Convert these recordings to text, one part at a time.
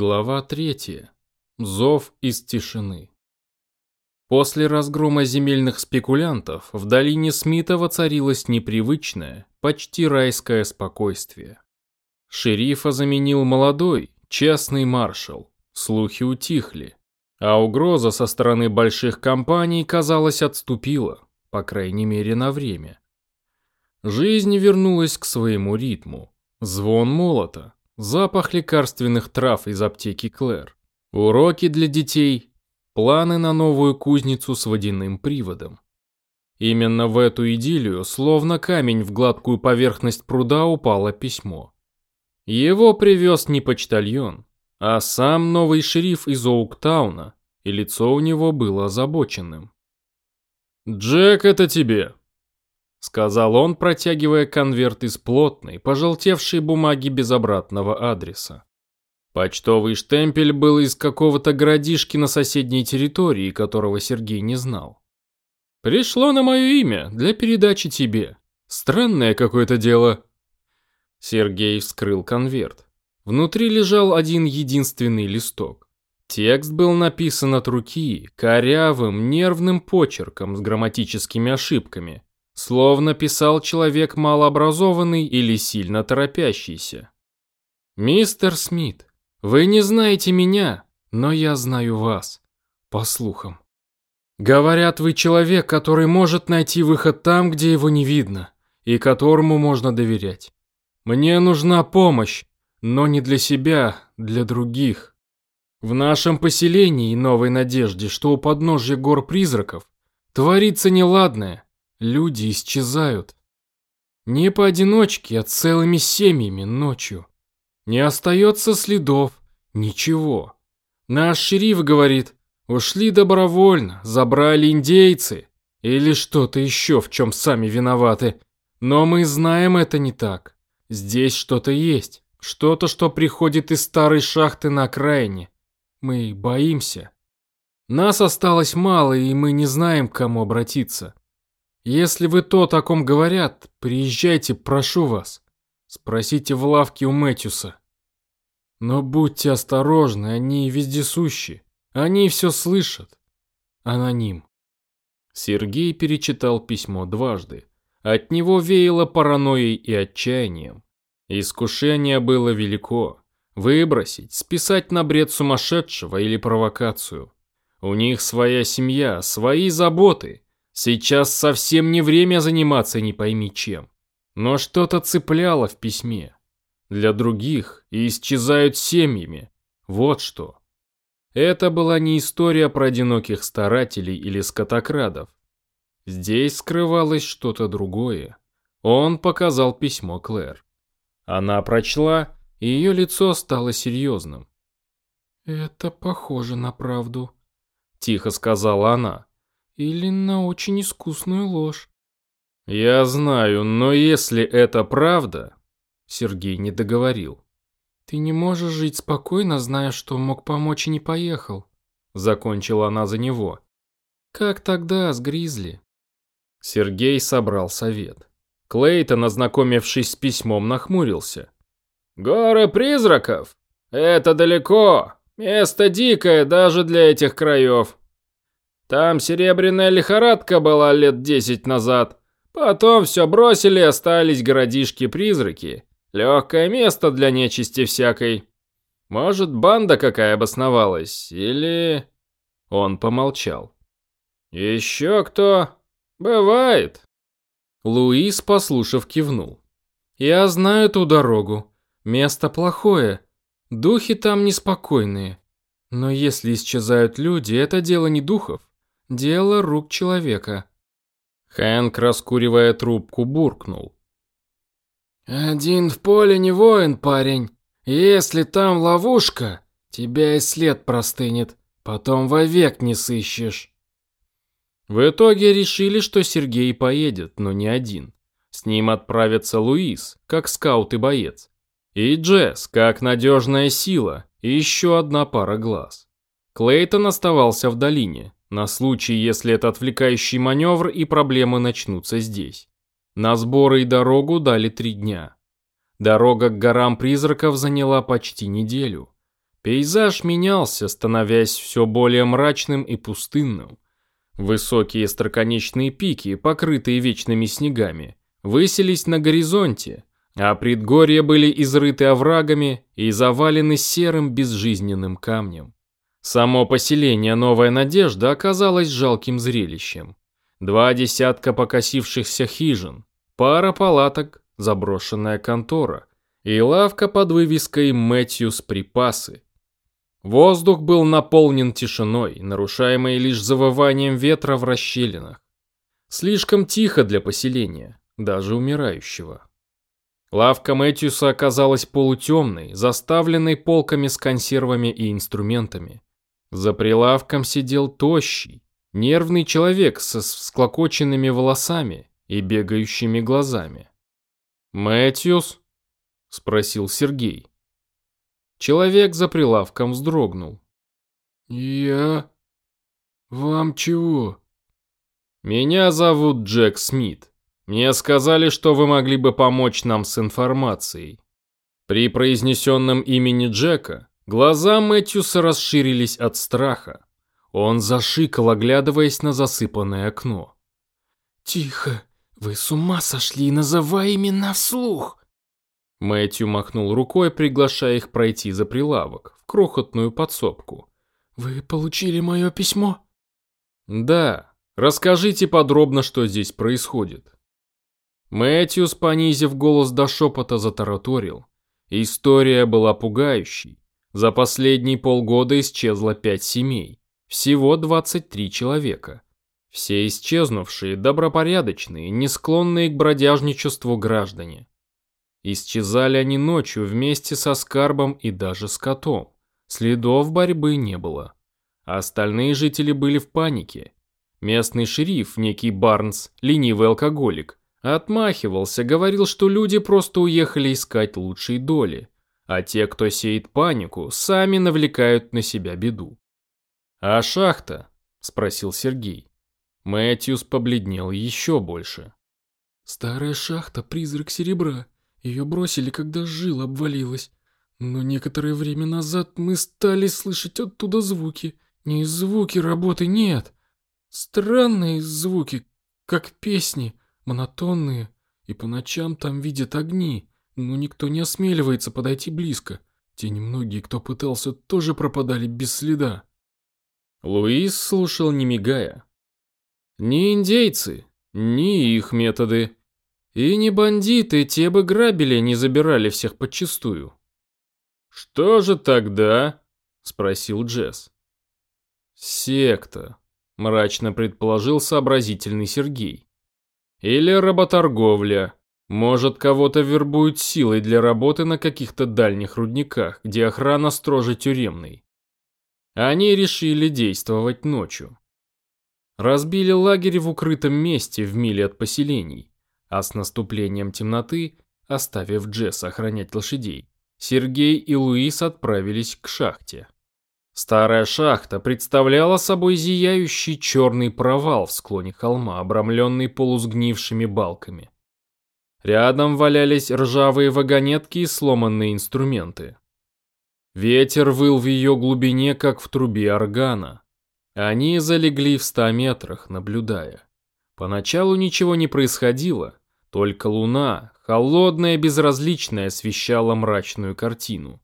Глава третья. Зов из тишины. После разгрома земельных спекулянтов в долине Смита воцарилось непривычное, почти райское спокойствие. Шерифа заменил молодой, честный маршал. Слухи утихли, а угроза со стороны больших компаний, казалось, отступила, по крайней мере на время. Жизнь вернулась к своему ритму. Звон молота, запах лекарственных трав из аптеки Клэр, уроки для детей, планы на новую кузницу с водяным приводом. Именно в эту идиллию, словно камень в гладкую поверхность пруда, упало письмо. Его привез не почтальон, а сам новый шериф из Оуктауна, и лицо у него было озабоченным. «Джек, это тебе!» Сказал он, протягивая конверт из плотной, пожелтевшей бумаги без обратного адреса. Почтовый штемпель был из какого-то городишки на соседней территории, которого Сергей не знал. «Пришло на мое имя для передачи тебе. Странное какое-то дело». Сергей вскрыл конверт. Внутри лежал один единственный листок. Текст был написан от руки, корявым, нервным почерком с грамматическими ошибками, Словно писал человек малообразованный или сильно торопящийся. «Мистер Смит, вы не знаете меня, но я знаю вас. По слухам. Говорят, вы человек, который может найти выход там, где его не видно, и которому можно доверять. Мне нужна помощь, но не для себя, для других. В нашем поселении Новой Надежде, что у подножья гор призраков, творится неладное, Люди исчезают. Не поодиночке, а целыми семьями ночью. Не остается следов, ничего. Наш шериф говорит, ушли добровольно, забрали индейцы или что-то еще, в чем сами виноваты. Но мы знаем это не так. Здесь что-то есть, что-то, что приходит из старой шахты на окраине. Мы боимся. Нас осталось мало, и мы не знаем, к кому обратиться. Если вы то, о ком говорят, приезжайте, прошу вас. Спросите в лавке у Мэтьюса. Но будьте осторожны, они вездесущи. Они все слышат. Аноним. Сергей перечитал письмо дважды. От него веяло паранойей и отчаянием. Искушение было велико. Выбросить, списать на бред сумасшедшего или провокацию. У них своя семья, свои заботы. Сейчас совсем не время заниматься не пойми чем. Но что-то цепляло в письме. Для других и исчезают семьями. Вот что. Это была не история про одиноких старателей или скотокрадов. Здесь скрывалось что-то другое. Он показал письмо Клэр. Она прочла, и ее лицо стало серьезным. «Это похоже на правду», – тихо сказала она. Или на очень искусную ложь. Я знаю, но если это правда... Сергей не договорил. Ты не можешь жить спокойно, зная, что мог помочь и не поехал. Закончила она за него. Как тогда с Гризли? Сергей собрал совет. Клейтон, ознакомившись с письмом, нахмурился. «Горы призраков? Это далеко. Место дикое даже для этих краев. Там серебряная лихорадка была лет десять назад. Потом все бросили, остались городишки-призраки. Легкое место для нечисти всякой. Может, банда какая обосновалась, или...» Он помолчал. «Еще кто? Бывает». Луис, послушав, кивнул. «Я знаю ту дорогу. Место плохое. Духи там неспокойные. Но если исчезают люди, это дело не духов. Дело рук человека. Хэнк, раскуривая трубку, буркнул. «Один в поле не воин, парень. Если там ловушка, тебя и след простынет. Потом вовек не сыщешь». В итоге решили, что Сергей поедет, но не один. С ним отправится Луис, как скаут и боец. И Джесс, как надежная сила, и еще одна пара глаз. Клейтон оставался в долине, на случай, если это отвлекающий маневр и проблемы начнутся здесь. На сборы и дорогу дали три дня. Дорога к горам призраков заняла почти неделю. Пейзаж менялся, становясь все более мрачным и пустынным. Высокие строконечные пики, покрытые вечными снегами, высились на горизонте, а предгорья были изрыты оврагами и завалены серым безжизненным камнем. Само поселение Новая Надежда оказалось жалким зрелищем. Два десятка покосившихся хижин, пара палаток, заброшенная контора и лавка под вывеской «Мэтьюс Припасы». Воздух был наполнен тишиной, нарушаемой лишь завыванием ветра в расщелинах. Слишком тихо для поселения, даже умирающего. Лавка Мэтьюса оказалась полутемной, заставленной полками с консервами и инструментами. За прилавком сидел тощий, нервный человек со всклокоченными волосами и бегающими глазами. «Мэтьюс?» – спросил Сергей. Человек за прилавком вздрогнул. «Я? Вам чего?» «Меня зовут Джек Смит. Мне сказали, что вы могли бы помочь нам с информацией». При произнесенном имени Джека Глаза Мэтьюса расширились от страха. Он зашикал, оглядываясь на засыпанное окно. «Тихо! Вы с ума сошли, называя имена вслух!» Мэтью махнул рукой, приглашая их пройти за прилавок, в крохотную подсобку. «Вы получили мое письмо?» «Да. Расскажите подробно, что здесь происходит». Мэтьюс, понизив голос до шепота, затараторил. История была пугающей. За последние полгода исчезло пять семей. Всего 23 человека. Все исчезнувшие, добропорядочные, не склонные к бродяжничеству граждане. Исчезали они ночью вместе со скарбом и даже с котом. Следов борьбы не было. А остальные жители были в панике. Местный шериф, некий Барнс, ленивый алкоголик, отмахивался, говорил, что люди просто уехали искать лучшие доли а те, кто сеет панику, сами навлекают на себя беду. «А шахта?» – спросил Сергей. Мэтьюс побледнел еще больше. «Старая шахта – призрак серебра. Ее бросили, когда жила обвалилась. Но некоторое время назад мы стали слышать оттуда звуки. Не звуки работы, нет. Странные звуки, как песни, монотонные. И по ночам там видят огни но никто не осмеливается подойти близко. Те немногие, кто пытался, тоже пропадали без следа. Луис слушал не мигая. Ни индейцы, ни их методы. И не бандиты, те бы грабили, не забирали всех подчистую. «Что же тогда?» – спросил Джесс. «Секта», – мрачно предположил сообразительный Сергей. «Или работорговля, может, кого-то вербуют силой для работы на каких-то дальних рудниках, где охрана строже тюремной. Они решили действовать ночью. Разбили лагерь в укрытом месте в миле от поселений, а с наступлением темноты, оставив Джесса охранять лошадей, Сергей и Луис отправились к шахте. Старая шахта представляла собой зияющий черный провал в склоне холма, обрамленный полусгнившими балками. Рядом валялись ржавые вагонетки и сломанные инструменты. Ветер выл в ее глубине, как в трубе органа. Они залегли в ста метрах, наблюдая. Поначалу ничего не происходило, только луна, холодная и безразличная, освещала мрачную картину.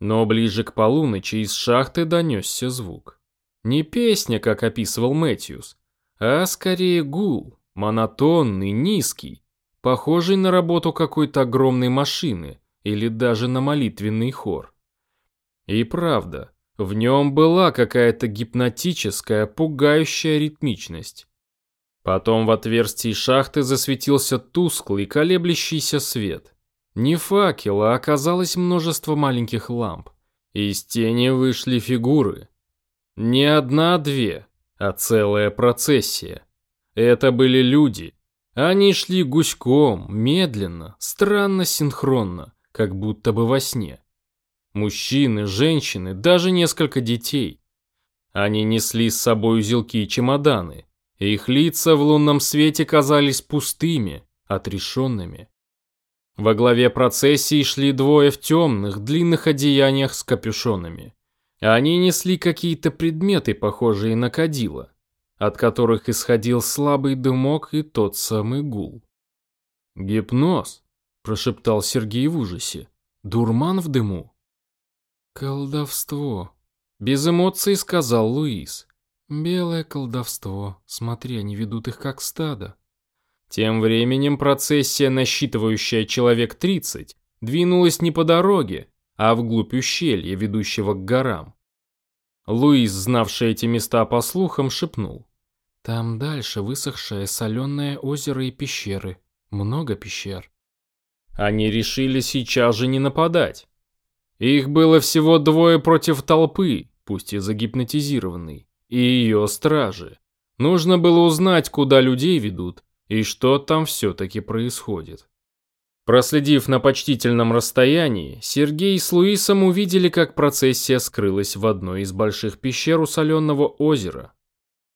Но ближе к полуночи из шахты донесся звук. Не песня, как описывал Мэтьюс, а скорее гул, монотонный, низкий, похожий на работу какой-то огромной машины или даже на молитвенный хор. И правда, в нем была какая-то гипнотическая, пугающая ритмичность. Потом в отверстии шахты засветился тусклый, колеблющийся свет. Не факел, а оказалось множество маленьких ламп. Из тени вышли фигуры. Не одна-две, а целая процессия. Это были люди, они шли гуськом, медленно, странно синхронно, как будто бы во сне. Мужчины, женщины, даже несколько детей. Они несли с собой узелки и чемоданы. Их лица в лунном свете казались пустыми, отрешенными. Во главе процессии шли двое в темных, длинных одеяниях с капюшонами. Они несли какие-то предметы, похожие на кадила, от которых исходил слабый дымок и тот самый гул. «Гипноз», – прошептал Сергей в ужасе. «Дурман в дыму?» «Колдовство», – без эмоций сказал Луис. «Белое колдовство. Смотри, они ведут их как стадо». Тем временем процессия, насчитывающая человек 30, двинулась не по дороге, а вглубь ущелья, ведущего к горам. Луис, знавший эти места по слухам, шепнул. «Там дальше высохшее соленое озеро и пещеры. Много пещер». Они решили сейчас же не нападать. Их было всего двое против толпы, пусть и загипнотизированной, и ее стражи. Нужно было узнать, куда людей ведут, и что там все-таки происходит. Проследив на почтительном расстоянии, Сергей с Луисом увидели, как процессия скрылась в одной из больших пещер у соленого озера.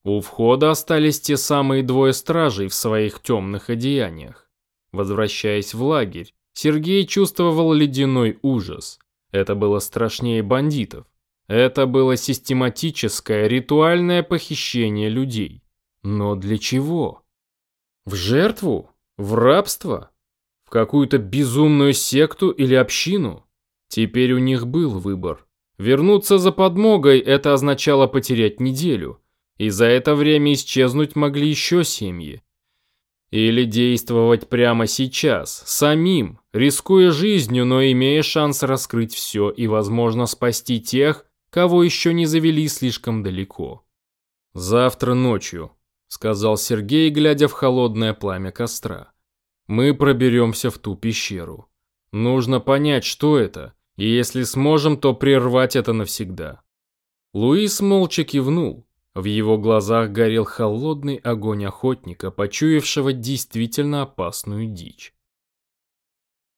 У входа остались те самые двое стражей в своих темных одеяниях. Возвращаясь в лагерь, Сергей чувствовал ледяной ужас. Это было страшнее бандитов. Это было систематическое ритуальное похищение людей. Но для чего? В жертву? В рабство? какую-то безумную секту или общину? Теперь у них был выбор. Вернуться за подмогой это означало потерять неделю, и за это время исчезнуть могли еще семьи. Или действовать прямо сейчас, самим, рискуя жизнью, но имея шанс раскрыть все и, возможно, спасти тех, кого еще не завели слишком далеко. «Завтра ночью», — сказал Сергей, глядя в холодное пламя костра. Мы проберемся в ту пещеру. Нужно понять, что это, и если сможем, то прервать это навсегда. Луис молча кивнул. В его глазах горел холодный огонь охотника, почуявшего действительно опасную дичь.